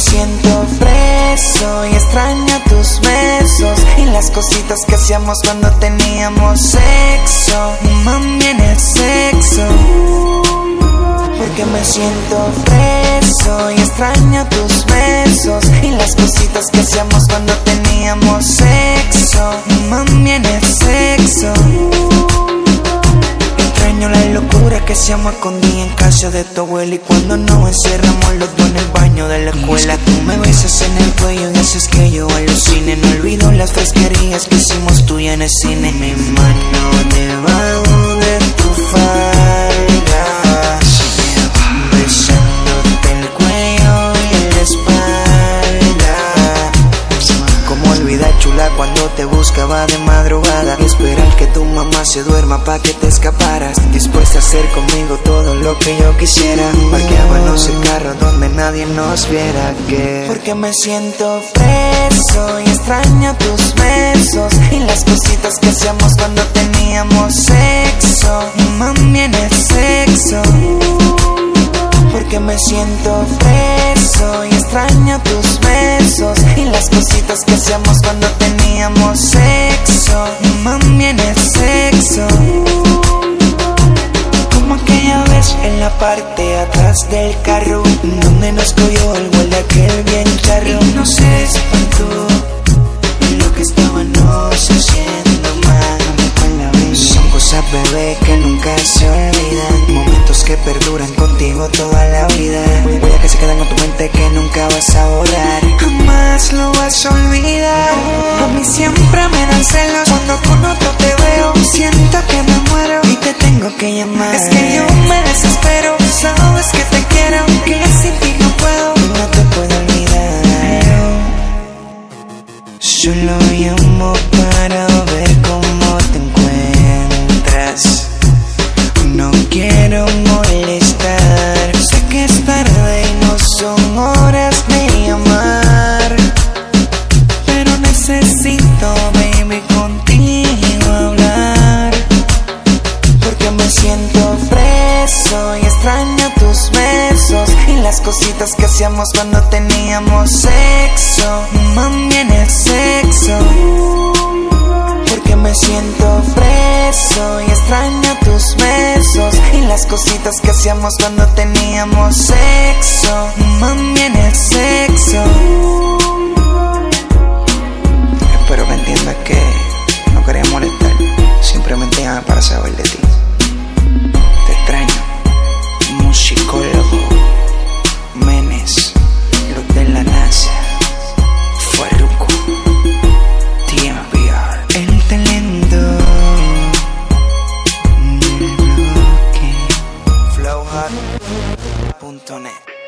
Siento preso y extraño tus besos y las cositas que hacíamos cuando teníamos sexo. Mami, en el sexo. Porque me siento preso y extraño tus besos y las cositas que hacíamos cuando teníamos sexo. Mami, en el sexo. Extraño la locura que hacíamos con día en casa de tu abuela y cuando nos encerramos los dos en el baño la Tú me besas en el cuello y haces que yo alucine No olvido las fresquerías que hicimos tú y en el cine. Mi mano te buscaba de madrugada. Y esperar que tu mamá se duerma pa' que te escaparas. Dispuesta a hacer conmigo todo lo que yo quisiera. Parqueábamos el carro donde nadie nos viera. Que Porque me siento preso y extraño tus besos. Y las cositas que hacíamos cuando teníamos sexo. Mami en el sexo. Porque me siento preso y extraño tus besos y las cositas que hacíamos cuando teníamos sexo. Mami en el sexo. Como aquella vez en la parte de atrás del carro donde nos cogió el vuelo de aquel bien charro. Y no se espantó lo que estábamos haciendo mami con la vida. Son cosas bebé que nunca se olvidan Momentos que perduran contigo toda la vida Huellas que se quedan en tu mente que nunca vas a borrar Lo vas a olvidar. A mí siempre me dan celos Cuando con otro te veo. Siento que me muero y te tengo que llamar. Es que yo me desespero Sabes que te quiero Que sin ti no puedo. Y no te puedo olvidar. Solo llamo para me siento preso y extraño tus besos y las cositas que hacíamos cuando teníamos sexo. Mami en el sexo. Porque me siento preso y extraño tus besos y las cositas que hacíamos cuando teníamos sexo. Mami en el sexo. www.radiomaria.net.